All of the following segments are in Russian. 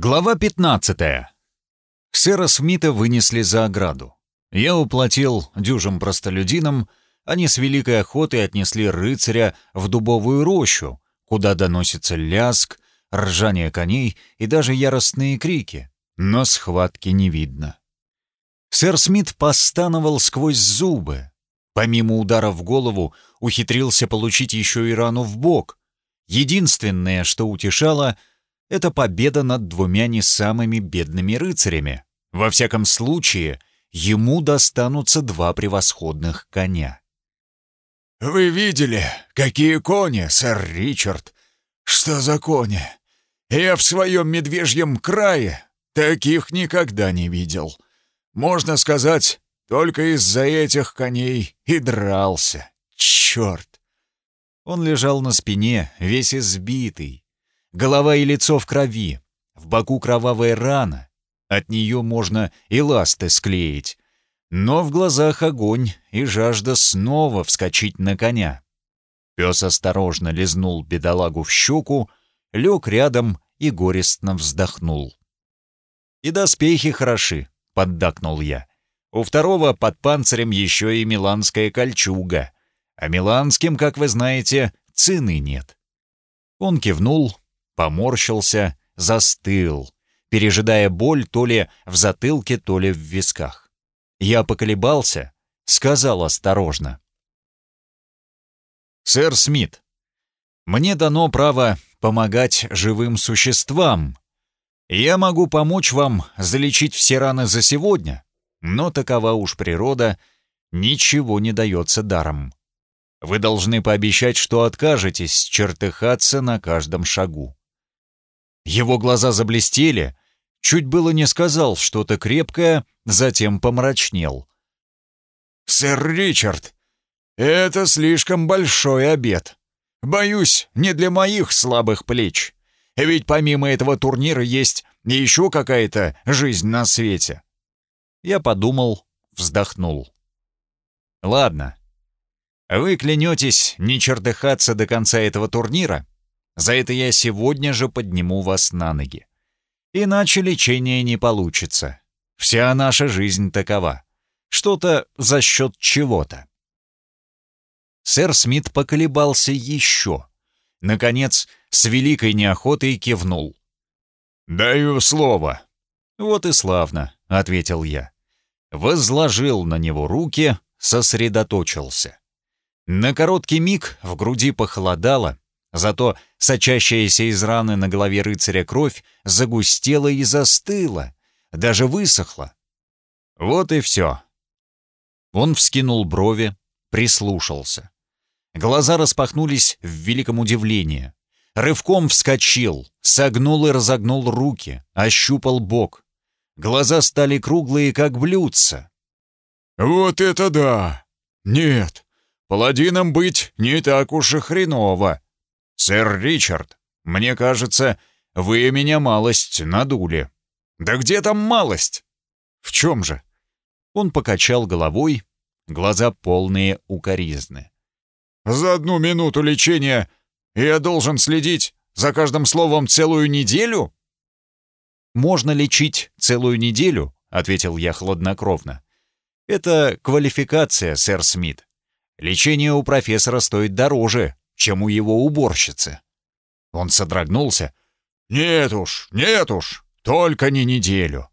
Глава 15. Сэра Смита вынесли за ограду. Я уплатил дюжим простолюдинам, они с великой охотой отнесли рыцаря в дубовую рощу, куда доносится ляск, ржание коней и даже яростные крики, но схватки не видно. Сэр Смит постановал сквозь зубы. Помимо удара в голову, ухитрился получить еще и рану в бок. Единственное, что утешало — это победа над двумя не самыми бедными рыцарями. Во всяком случае, ему достанутся два превосходных коня. «Вы видели, какие кони, сэр Ричард? Что за кони? Я в своем медвежьем крае таких никогда не видел. Можно сказать, только из-за этих коней и дрался. Черт!» Он лежал на спине, весь избитый, Голова и лицо в крови, в боку кровавая рана. От нее можно и ласты склеить. Но в глазах огонь и жажда снова вскочить на коня. Пес осторожно лизнул бедолагу в щеку, лег рядом и горестно вздохнул. «И доспехи хороши», — поддакнул я. «У второго под панцирем еще и миланская кольчуга, а миланским, как вы знаете, цены нет». Он кивнул, поморщился, застыл, пережидая боль то ли в затылке, то ли в висках. Я поколебался, сказал осторожно. «Сэр Смит, мне дано право помогать живым существам. Я могу помочь вам залечить все раны за сегодня, но такова уж природа, ничего не дается даром. Вы должны пообещать, что откажетесь чертыхаться на каждом шагу. Его глаза заблестели, чуть было не сказал что-то крепкое, затем помрачнел. «Сэр Ричард, это слишком большой обед. Боюсь, не для моих слабых плеч. Ведь помимо этого турнира есть еще какая-то жизнь на свете». Я подумал, вздохнул. «Ладно. Вы клянетесь не чертыхаться до конца этого турнира?» За это я сегодня же подниму вас на ноги. Иначе лечение не получится. Вся наша жизнь такова. Что-то за счет чего-то. Сэр Смит поколебался еще. Наконец, с великой неохотой кивнул. «Даю слово». «Вот и славно», — ответил я. Возложил на него руки, сосредоточился. На короткий миг в груди похолодало, Зато сочащаяся из раны на голове рыцаря кровь загустела и застыла, даже высохла. Вот и все. Он вскинул брови, прислушался. Глаза распахнулись в великом удивлении. Рывком вскочил, согнул и разогнул руки, ощупал бок. Глаза стали круглые, как блюдца. «Вот это да! Нет, паладином быть не так уж и хреново!» «Сэр Ричард, мне кажется, вы меня малость надули». «Да где там малость?» «В чем же?» Он покачал головой, глаза полные укоризны. «За одну минуту лечения я должен следить за каждым словом целую неделю?» «Можно лечить целую неделю», — ответил я хладнокровно. «Это квалификация, сэр Смит. Лечение у профессора стоит дороже, чем у его уборщицы. Он содрогнулся. «Нет уж, нет уж, только не неделю.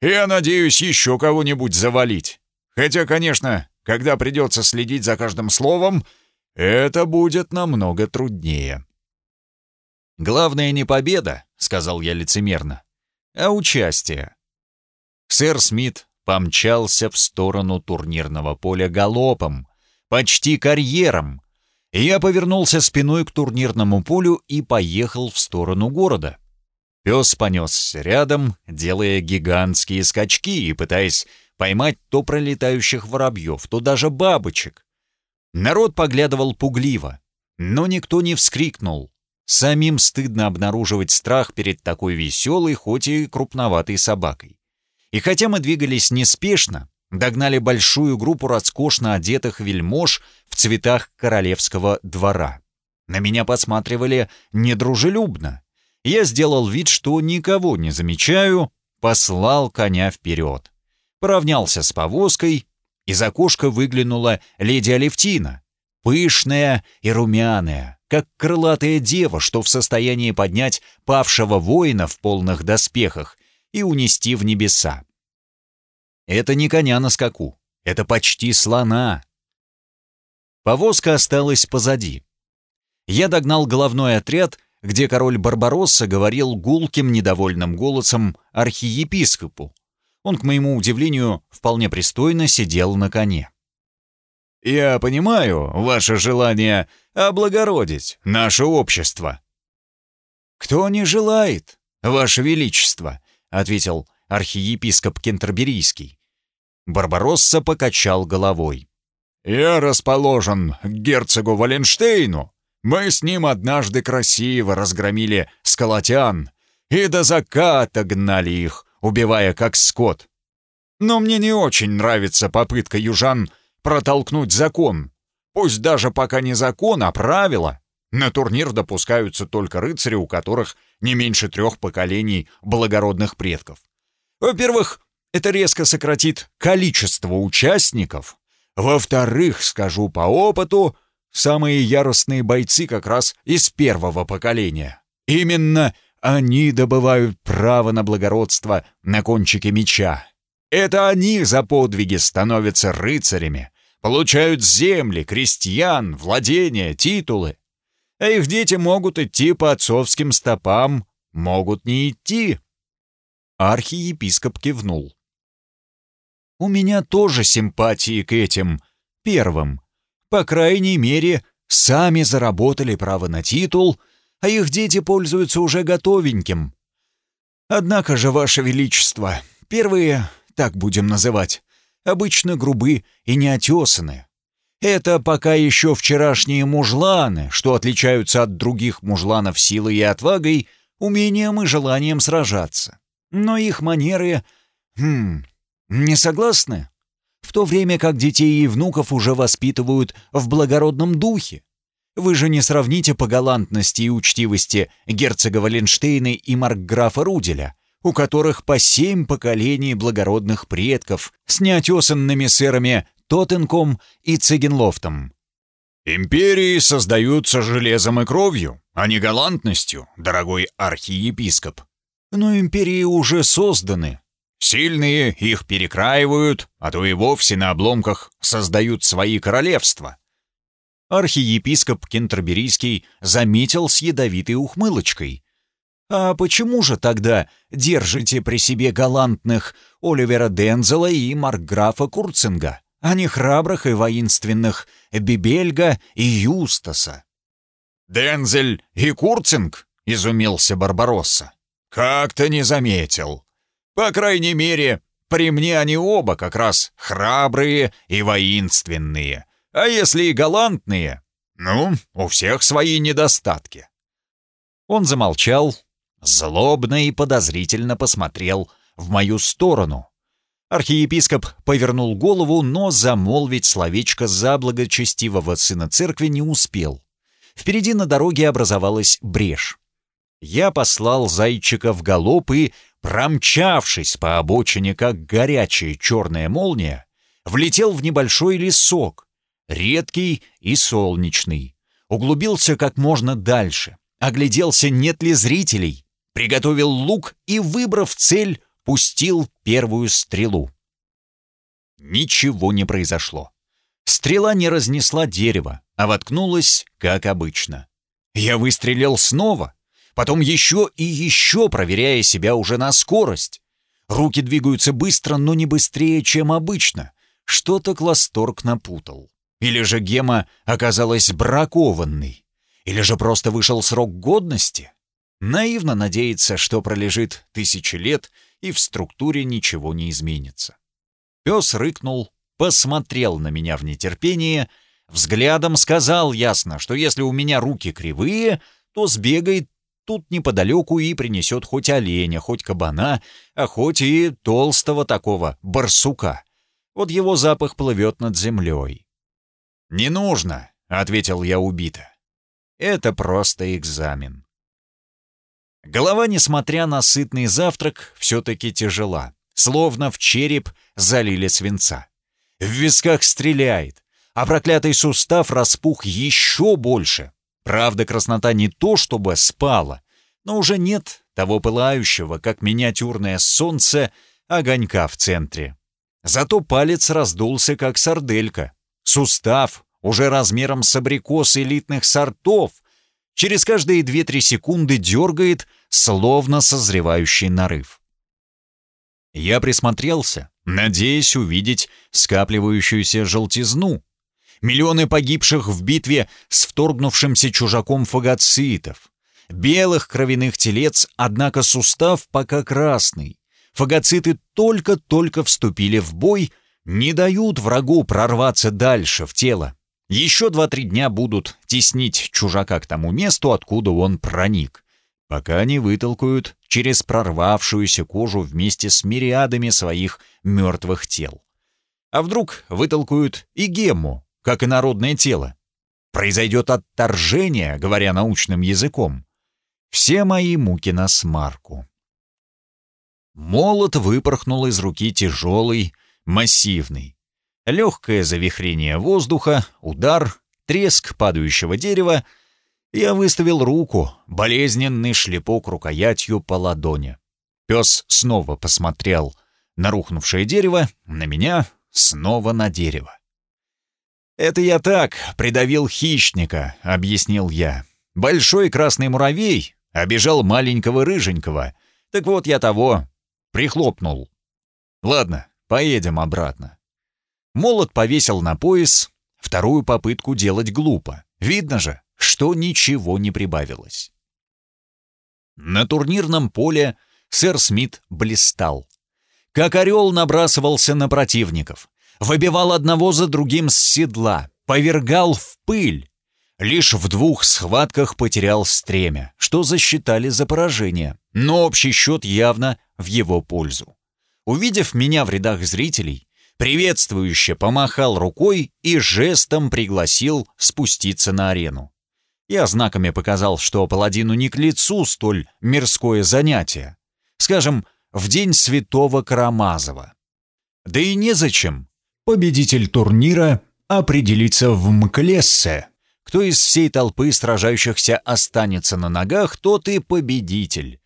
Я надеюсь еще кого-нибудь завалить. Хотя, конечно, когда придется следить за каждым словом, это будет намного труднее». «Главное не победа», — сказал я лицемерно, — «а участие». Сэр Смит помчался в сторону турнирного поля галопом, почти карьером, я повернулся спиной к турнирному полю и поехал в сторону города. Пес понесся рядом, делая гигантские скачки и пытаясь поймать то пролетающих воробьев, то даже бабочек. Народ поглядывал пугливо, но никто не вскрикнул. Самим стыдно обнаруживать страх перед такой веселой, хоть и крупноватой собакой. И хотя мы двигались неспешно, догнали большую группу роскошно одетых вельмож в цветах королевского двора. На меня посматривали недружелюбно. Я сделал вид, что никого не замечаю, послал коня вперед. Поравнялся с повозкой, из окошка выглянула леди Алевтина, пышная и румяная, как крылатая дева, что в состоянии поднять павшего воина в полных доспехах и унести в небеса. Это не коня на скаку, это почти слона. Повозка осталась позади. Я догнал головной отряд, где король Барбаросса говорил гулким недовольным голосом архиепископу. Он, к моему удивлению, вполне пристойно сидел на коне. «Я понимаю ваше желание облагородить наше общество». «Кто не желает, ваше величество?» — ответил архиепископ Кентерберийский. Барбаросса покачал головой. «Я расположен к герцогу Валенштейну. Мы с ним однажды красиво разгромили сколотян и до заката гнали их, убивая как скот. Но мне не очень нравится попытка южан протолкнуть закон. Пусть даже пока не закон, а правило. На турнир допускаются только рыцари, у которых не меньше трех поколений благородных предков. Во-первых, это резко сократит количество участников. Во-вторых, скажу по опыту, самые яростные бойцы как раз из первого поколения. Именно они добывают право на благородство на кончике меча. Это они за подвиги становятся рыцарями, получают земли, крестьян, владения, титулы. А их дети могут идти по отцовским стопам, могут не идти. Архиепископ кивнул. У меня тоже симпатии к этим первым. По крайней мере, сами заработали право на титул — а их дети пользуются уже готовеньким. Однако же, Ваше Величество, первые, так будем называть, обычно грубы и неотесаны. Это пока еще вчерашние мужланы, что отличаются от других мужланов силой и отвагой, умением и желанием сражаться. Но их манеры... Хм... Не согласны? В то время как детей и внуков уже воспитывают в благородном духе. Вы же не сравните по галантности и учтивости герцога Валенштейна и маркграфа Руделя, у которых по семь поколений благородных предков с неотесанными сэрами Тоттенком и Цигенлофтом. «Империи создаются железом и кровью, а не галантностью, дорогой архиепископ. Но империи уже созданы. Сильные их перекраивают, а то и вовсе на обломках создают свои королевства. Архиепископ Кентерберийский заметил с ядовитой ухмылочкой. «А почему же тогда держите при себе галантных Оливера Дензела и Маркграфа Курцинга, а не храбрых и воинственных Бибельга и Юстаса?» «Дензель и Курцинг?» — изумился Барбаросса. «Как-то не заметил. По крайней мере, при мне они оба как раз храбрые и воинственные, а если и галантные, ну, у всех свои недостатки. Он замолчал, злобно и подозрительно посмотрел в мою сторону. Архиепископ повернул голову, но замолвить словечко за благочестивого сына церкви не успел. Впереди на дороге образовалась брешь. Я послал зайчика в галоп и, промчавшись по обочине, как горячая черная молния, влетел в небольшой лесок, редкий и солнечный. Углубился как можно дальше, огляделся, нет ли зрителей, приготовил лук и, выбрав цель, пустил первую стрелу. Ничего не произошло. Стрела не разнесла дерево, а воткнулась, как обычно. Я выстрелил снова, потом еще и еще, проверяя себя уже на скорость. Руки двигаются быстро, но не быстрее, чем обычно. Что-то Класторг напутал. Или же гема оказалась бракованной? Или же просто вышел срок годности? Наивно надеяться, что пролежит тысячи лет и в структуре ничего не изменится. Пес рыкнул, посмотрел на меня в нетерпении, взглядом сказал ясно, что если у меня руки кривые, то сбегает тут неподалеку и принесет хоть оленя, хоть кабана, а хоть и толстого такого барсука. Вот его запах плывет над землей. «Не нужно», — ответил я убито. «Это просто экзамен». Голова, несмотря на сытный завтрак, все-таки тяжела, словно в череп залили свинца. В висках стреляет, а проклятый сустав распух еще больше. Правда, краснота не то чтобы спала, но уже нет того пылающего, как миниатюрное солнце, огонька в центре. Зато палец раздулся, как сарделька. Сустав, уже размером с абрикос элитных сортов, через каждые 2-3 секунды дергает, словно созревающий нарыв. Я присмотрелся, надеясь увидеть скапливающуюся желтизну. Миллионы погибших в битве с вторгнувшимся чужаком фагоцитов. Белых кровяных телец, однако сустав пока красный. Фагоциты только-только вступили в бой, не дают врагу прорваться дальше в тело. Еще два-три дня будут теснить чужака к тому месту, откуда он проник, пока не вытолкают через прорвавшуюся кожу вместе с мириадами своих мертвых тел. А вдруг вытолкают и гемму, как и народное тело? Произойдет отторжение, говоря научным языком. Все мои муки на смарку. Молот выпорхнул из руки тяжелый, массивный. Легкое завихрение воздуха, удар, треск падающего дерева. Я выставил руку, болезненный шлепок рукоятью по ладони. Пес снова посмотрел на рухнувшее дерево, на меня, снова на дерево. «Это я так, придавил хищника», — объяснил я. «Большой красный муравей обижал маленького рыженького. Так вот я того, прихлопнул. Ладно, поедем обратно». Молот повесил на пояс. Вторую попытку делать глупо. Видно же, что ничего не прибавилось. На турнирном поле сэр Смит блистал. Как орел набрасывался на противников. Выбивал одного за другим с седла. Повергал в пыль. Лишь в двух схватках потерял стремя, что засчитали за поражение. Но общий счет явно в его пользу. Увидев меня в рядах зрителей, приветствующе помахал рукой и жестом пригласил спуститься на арену. Я знаками показал, что паладину не к лицу столь мирское занятие. Скажем, в день святого Карамазова. Да и незачем. Победитель турнира определится в Мклессе. Кто из всей толпы сражающихся останется на ногах, тот и победитель.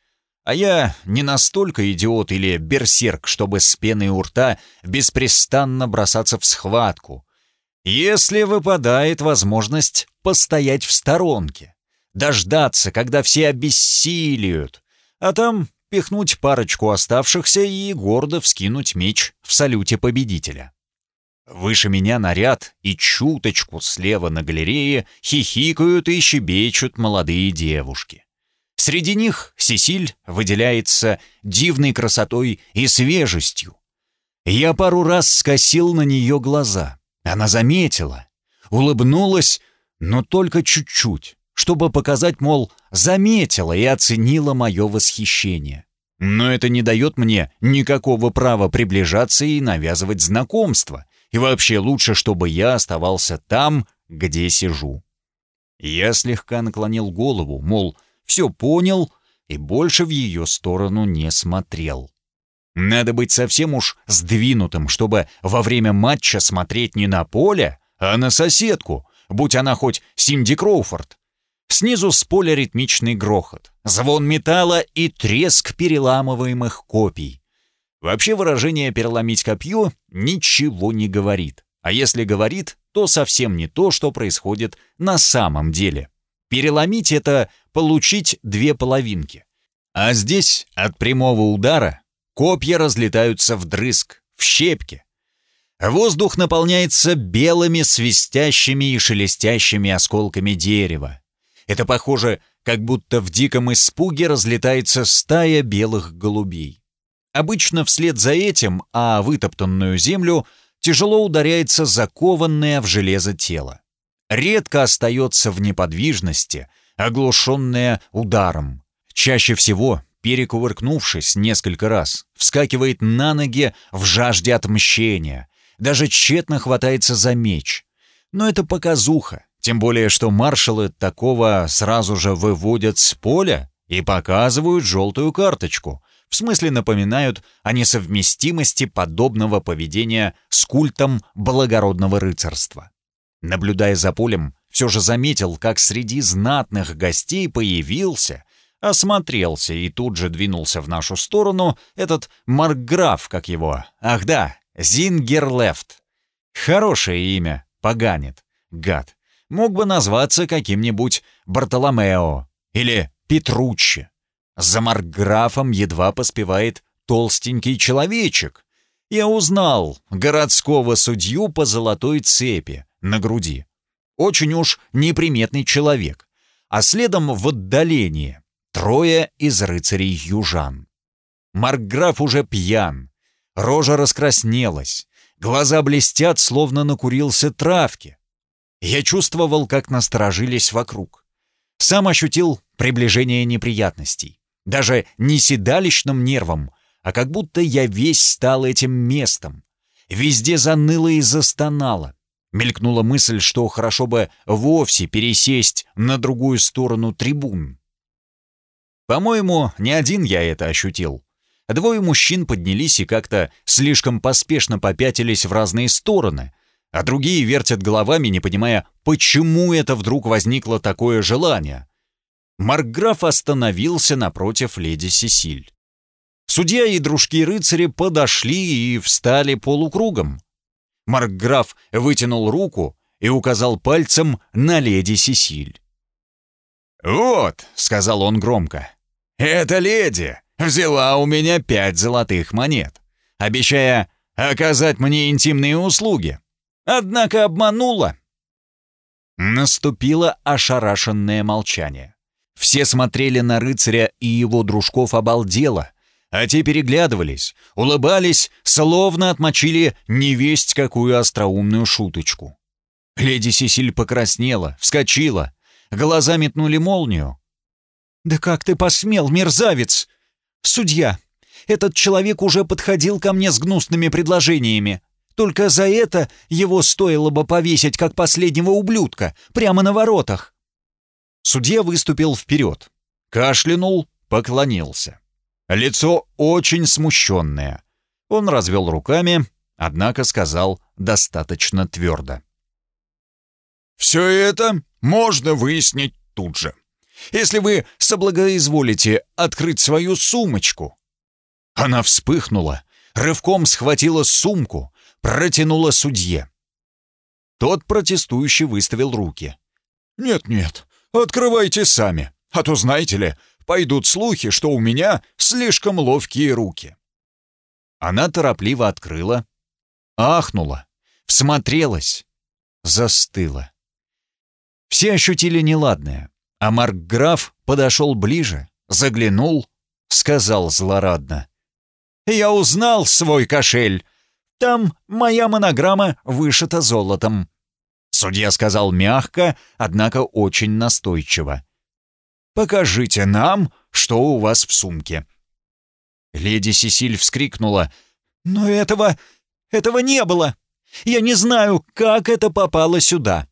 А я не настолько идиот или берсерк, чтобы с пеной у рта беспрестанно бросаться в схватку. Если выпадает возможность постоять в сторонке, дождаться, когда все обессилиют, а там пихнуть парочку оставшихся и гордо вскинуть меч в салюте победителя. Выше меня наряд и чуточку слева на галерее хихикают и щебечут молодые девушки. Среди них Сесиль выделяется дивной красотой и свежестью. Я пару раз скосил на нее глаза. Она заметила, улыбнулась, но только чуть-чуть, чтобы показать, мол, заметила и оценила мое восхищение. Но это не дает мне никакого права приближаться и навязывать знакомство. И вообще лучше, чтобы я оставался там, где сижу. Я слегка наклонил голову, мол, все понял и больше в ее сторону не смотрел. Надо быть совсем уж сдвинутым, чтобы во время матча смотреть не на поле, а на соседку, будь она хоть Синди Кроуфорд. Снизу с поля ритмичный грохот, звон металла и треск переламываемых копий. Вообще выражение «переломить копье» ничего не говорит. А если говорит, то совсем не то, что происходит на самом деле. Переломить — это получить две половинки. А здесь от прямого удара копья разлетаются вдрызг, в щепки. Воздух наполняется белыми свистящими и шелестящими осколками дерева. Это похоже, как будто в диком испуге разлетается стая белых голубей. Обычно вслед за этим, а вытоптанную землю, тяжело ударяется закованное в железо тело редко остается в неподвижности, оглушенная ударом. Чаще всего, перекувыркнувшись несколько раз, вскакивает на ноги в жажде отмщения, даже тщетно хватается за меч. Но это показуха, тем более что маршалы такого сразу же выводят с поля и показывают желтую карточку. В смысле напоминают о несовместимости подобного поведения с культом благородного рыцарства. Наблюдая за полем, все же заметил, как среди знатных гостей появился, осмотрелся и тут же двинулся в нашу сторону этот Маркграф, как его. Ах да, Зингерлефт. Хорошее имя, поганит, гад. Мог бы назваться каким-нибудь Бартоломео или Петруччи. За Маркграфом едва поспевает толстенький человечек. Я узнал городского судью по золотой цепи на груди. Очень уж неприметный человек. А следом в отдалении трое из рыцарей южан. Маркграф уже пьян, рожа раскраснелась, глаза блестят, словно накурился травки. Я чувствовал, как насторожились вокруг. Сам ощутил приближение неприятностей. Даже не седалищным нервом, а как будто я весь стал этим местом. Везде заныло и застонало. Мелькнула мысль, что хорошо бы вовсе пересесть на другую сторону трибун. По-моему, не один я это ощутил. Двое мужчин поднялись и как-то слишком поспешно попятились в разные стороны, а другие вертят головами, не понимая, почему это вдруг возникло такое желание. Маркграф остановился напротив леди Сесиль. Судья и дружки-рыцари подошли и встали полукругом. Маркграф вытянул руку и указал пальцем на леди Сесиль. «Вот», — сказал он громко, — «эта леди взяла у меня пять золотых монет, обещая оказать мне интимные услуги. Однако обманула». Наступило ошарашенное молчание. Все смотрели на рыцаря и его дружков обалдело, а те переглядывались, улыбались, словно отмочили невесть какую остроумную шуточку. Леди Сесиль покраснела, вскочила, глаза метнули молнию. «Да как ты посмел, мерзавец! Судья, этот человек уже подходил ко мне с гнусными предложениями. Только за это его стоило бы повесить, как последнего ублюдка, прямо на воротах». Судья выступил вперед, кашлянул, поклонился. Лицо очень смущенное. Он развел руками, однако сказал достаточно твердо. «Все это можно выяснить тут же. Если вы соблагоизволите открыть свою сумочку». Она вспыхнула, рывком схватила сумку, протянула судье. Тот протестующий выставил руки. «Нет-нет, открывайте сами, а то, знаете ли, пойдут слухи, что у меня слишком ловкие руки». Она торопливо открыла, ахнула, всмотрелась, застыла. Все ощутили неладное, а Маркграф подошел ближе, заглянул, сказал злорадно. «Я узнал свой кошель. Там моя монограмма вышита золотом». Судья сказал мягко, однако очень настойчиво. Покажите нам, что у вас в сумке». Леди Сесиль вскрикнула. «Но этого... этого не было! Я не знаю, как это попало сюда!»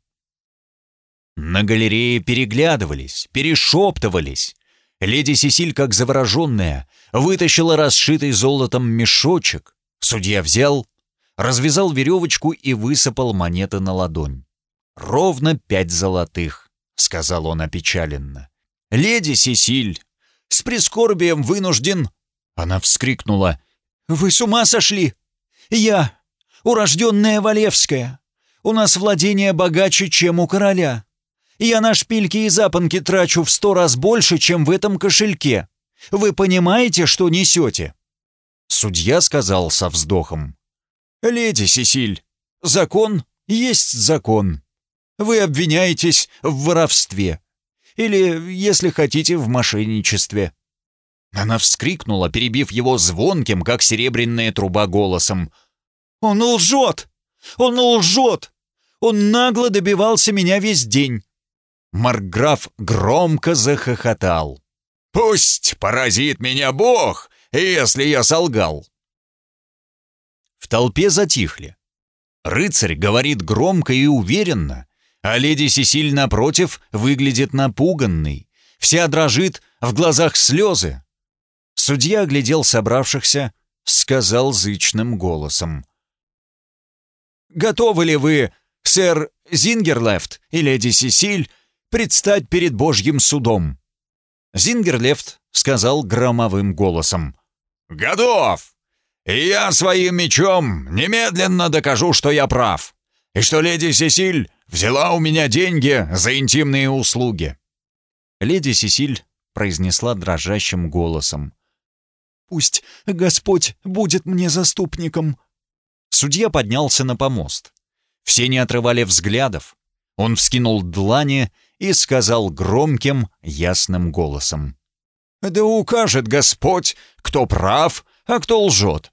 На галерее переглядывались, перешептывались. Леди Сесиль, как завороженная, вытащила расшитый золотом мешочек. Судья взял, развязал веревочку и высыпал монеты на ладонь. «Ровно пять золотых», — сказал он опечаленно. «Леди Сесиль, с прискорбием вынужден...» Она вскрикнула. «Вы с ума сошли? Я, урожденная Валевская. У нас владение богаче, чем у короля. Я на шпильки и запонки трачу в сто раз больше, чем в этом кошельке. Вы понимаете, что несете?» Судья сказал со вздохом. «Леди Сесиль, закон есть закон. Вы обвиняетесь в воровстве. Или, если хотите, в мошенничестве». Она вскрикнула, перебив его звонким, как серебряная труба, голосом. «Он лжет! Он лжет! Он нагло добивался меня весь день!» Маркграф громко захохотал. «Пусть поразит меня Бог, если я солгал!» В толпе затихли. Рыцарь говорит громко и уверенно, а леди Сесиль, напротив, выглядит напуганной. Вся дрожит в глазах слезы. Судья оглядел собравшихся, сказал зычным голосом. «Готовы ли вы, сэр Зингерлефт и леди Сесиль, предстать перед Божьим судом?» Зингерлефт сказал громовым голосом. «Готов! И я своим мечом немедленно докажу, что я прав, и что леди Сесиль взяла у меня деньги за интимные услуги». Леди Сесиль произнесла дрожащим голосом. «Пусть Господь будет мне заступником». Судья поднялся на помост. Все не отрывали взглядов. Он вскинул длани и сказал громким, ясным голосом. «Да укажет Господь, кто прав, а кто лжет.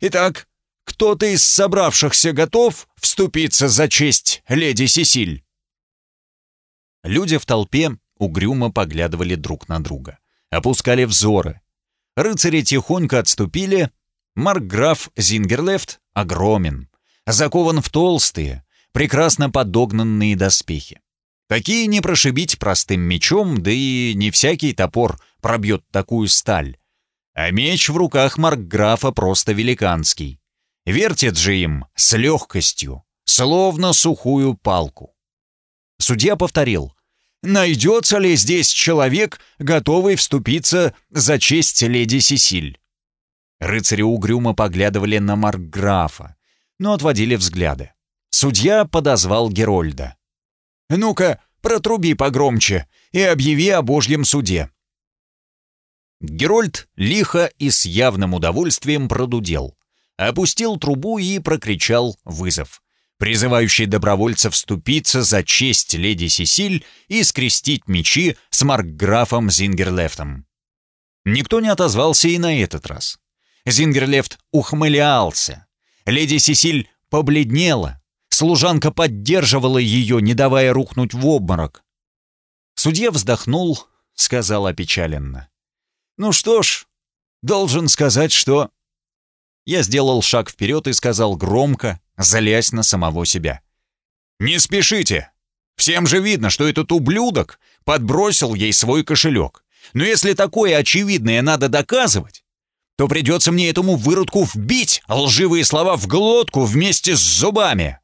Итак, кто-то из собравшихся готов вступиться за честь леди Сесиль?» Люди в толпе угрюмо поглядывали друг на друга, опускали взоры. Рыцари тихонько отступили. Маркграф Зингерлефт огромен, закован в толстые, прекрасно подогнанные доспехи. Такие не прошибить простым мечом, да и не всякий топор пробьет такую сталь. А меч в руках Маркграфа просто великанский. Вертит же им с легкостью, словно сухую палку. Судья повторил. «Найдется ли здесь человек, готовый вступиться за честь леди Сесиль?» Рыцари угрюмо поглядывали на Маркграфа, но отводили взгляды. Судья подозвал Герольда. «Ну-ка, протруби погромче и объяви о Божьем суде». Герольд лихо и с явным удовольствием продудел, опустил трубу и прокричал вызов, призывающий добровольцев вступиться за честь леди Сесиль и скрестить мечи с маркграфом Зингерлефтом. Никто не отозвался и на этот раз. Зингерлефт ухмылялся. Леди Сесиль побледнела, Служанка поддерживала ее, не давая рухнуть в обморок. Судья вздохнул, сказал опечаленно. «Ну что ж, должен сказать, что...» Я сделал шаг вперед и сказал громко, залясь на самого себя. «Не спешите! Всем же видно, что этот ублюдок подбросил ей свой кошелек. Но если такое очевидное надо доказывать, то придется мне этому выродку вбить лживые слова в глотку вместе с зубами!»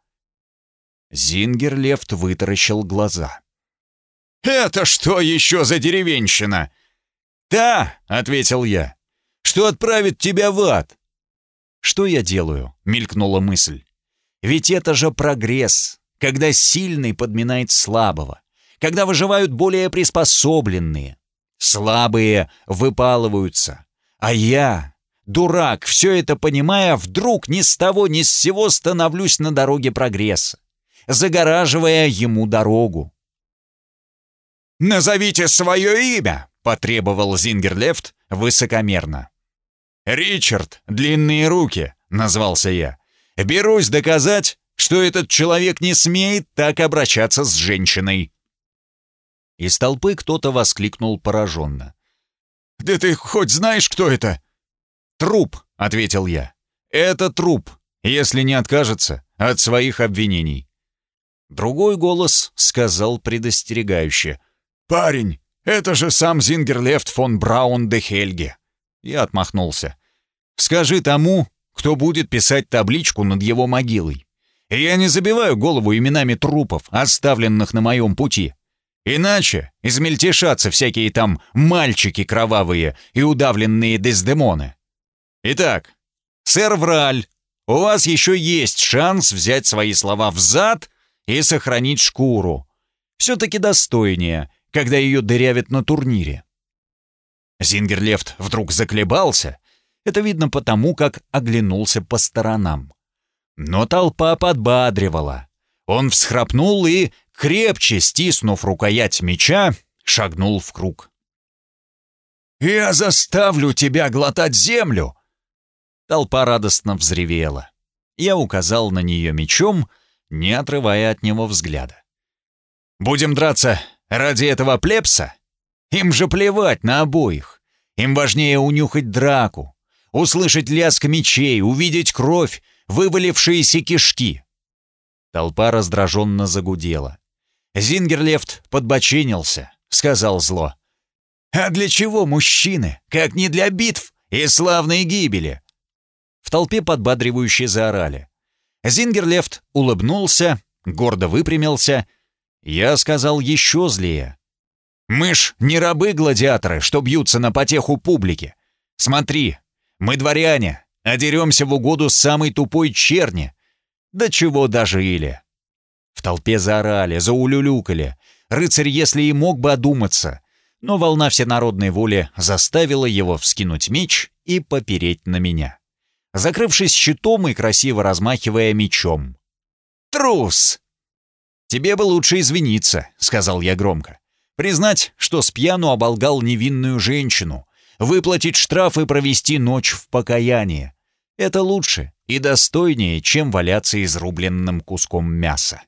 Зингерлефт вытаращил глаза. «Это что еще за деревенщина?» «Да», — ответил я, — «что отправит тебя в ад». «Что я делаю?» — мелькнула мысль. «Ведь это же прогресс, когда сильный подминает слабого, когда выживают более приспособленные. Слабые выпалываются, а я, дурак, все это понимая, вдруг ни с того ни с сего становлюсь на дороге прогресса загораживая ему дорогу. «Назовите свое имя!» — потребовал Зингерлефт высокомерно. «Ричард, длинные руки!» — назвался я. «Берусь доказать, что этот человек не смеет так обращаться с женщиной». Из толпы кто-то воскликнул пораженно. «Да ты хоть знаешь, кто это?» «Труп», — ответил я. «Это труп, если не откажется от своих обвинений. Другой голос сказал предостерегающе. «Парень, это же сам Зингерлефт фон Браун де Хельге!» Я отмахнулся. «Скажи тому, кто будет писать табличку над его могилой. Я не забиваю голову именами трупов, оставленных на моем пути. Иначе измельтешатся всякие там мальчики кровавые и удавленные дездемоны. Итак, сэр Враль, у вас еще есть шанс взять свои слова в зад и сохранить шкуру. Все-таки достойнее, когда ее дырявят на турнире. Зингерлефт вдруг заколебался. Это видно потому, как оглянулся по сторонам. Но толпа подбадривала. Он всхрапнул и, крепче стиснув рукоять меча, шагнул в круг. «Я заставлю тебя глотать землю!» Толпа радостно взревела. Я указал на нее мечом — не отрывая от него взгляда. «Будем драться ради этого плебса? Им же плевать на обоих. Им важнее унюхать драку, услышать лязг мечей, увидеть кровь, вывалившиеся кишки». Толпа раздраженно загудела. Зингерлефт подбоченился, сказал зло. А для чего мужчины, как не для битв и славной гибели?» В толпе подбадривающе заорали. Зингерлефт улыбнулся, гордо выпрямился. Я сказал еще злее. «Мы ж не рабы-гладиаторы, что бьются на потеху публики. Смотри, мы дворяне, а деремся в угоду самой тупой черни. До чего дожили?» В толпе заорали, заулюлюкали. Рыцарь, если и мог бы одуматься, но волна всенародной воли заставила его вскинуть меч и попереть на меня, закрывшись щитом и красиво размахивая мечом. «Трус!» «Тебе бы лучше извиниться», — сказал я громко. «Признать, что с пьяну оболгал невинную женщину, выплатить штраф и провести ночь в покаянии. Это лучше и достойнее, чем валяться изрубленным куском мяса».